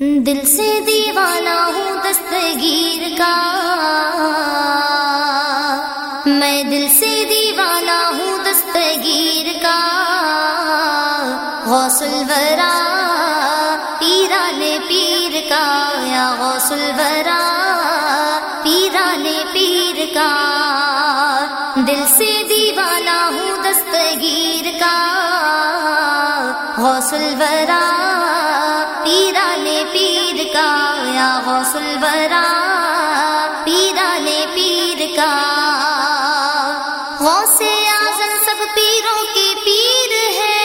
دل سے دیوانہ ہوں دستگیر کا۔ میں دل سے دیوانہ ہوں دستگیر کا۔ غوث الورا پیران پیر کا۔ یا غوث الورا پیران پیر کا۔ دل سے دیوانہ ہوں دستگیر کا۔ غوث الورا پیران پیر کا یا غوث الورا پیران پیر کا۔ غوث اعظم سب پیروں کے پیر ہے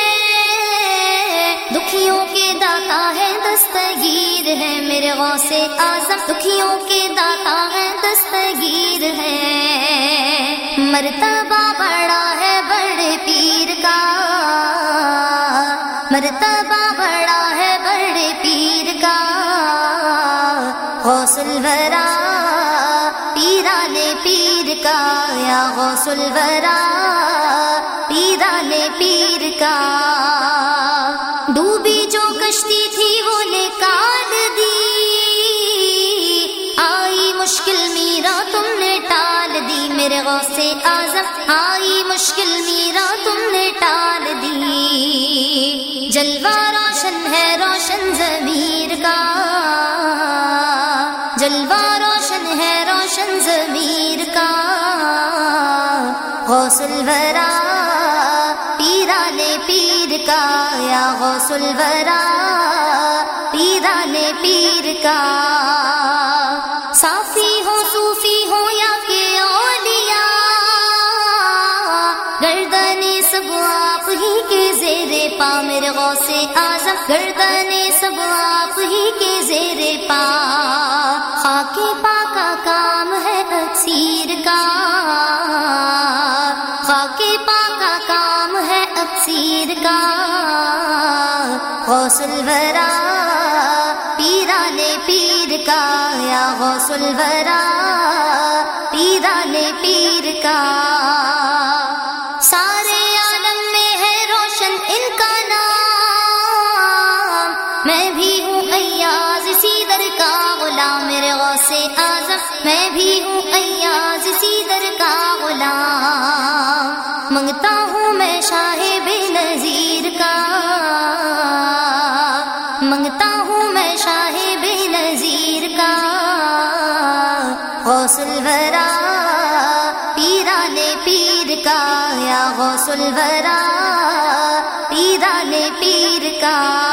دکھیوں کے داتا ہے دستگیر ہے میرے غوث اعظم دکھیوں کے داتا ہے دستگیر ہے مرتبہ بڑا ہے بڑے پیر کا۔ مرتبہ بڑا ہے بڑے پیر کا غوث الورا، پیران پیر کا، یا غوث الورا، پیران پیر کا۔ ڈوبی جو کشتی تھی وہ نکال دی، آئی مشکل میرا تم نے ٹال دی۔ میرے غوث اعظم، آئی مشکل جلوہ روشن ہے، روشن ضمیر کا۔ جلوہ روشن ہے، روشن ضمیر کا۔ غوث الورا، پیران پیر کا۔ یا غوث الورا، پیران پیر کا۔ صافی ہو صوفی ہو سب آپ ہی کے زیر پا میرے غوث اعظم گردن سب آپ ہی کے زیر پا خاک پا کا کام ہے اکثیر کا۔ خاک پا کا کام ہے اکثیر کا۔ غوث الورا پیران پیر کا۔ یا غوث الورا پیران پیر کا۔ میں بھی ہوں ایاز اسی در کا غلام، میرے غوث اعظم۔ میں بھی ہوں ایاز اسی در کا غلام۔ منگتا ہوں میں شاہ بے نظیر کا۔ منگتا ہوں میں شاہ بے نظیر کا۔ غوث الورا، پیران پیر کا۔ یا غوث الورا، پیران پیر کا۔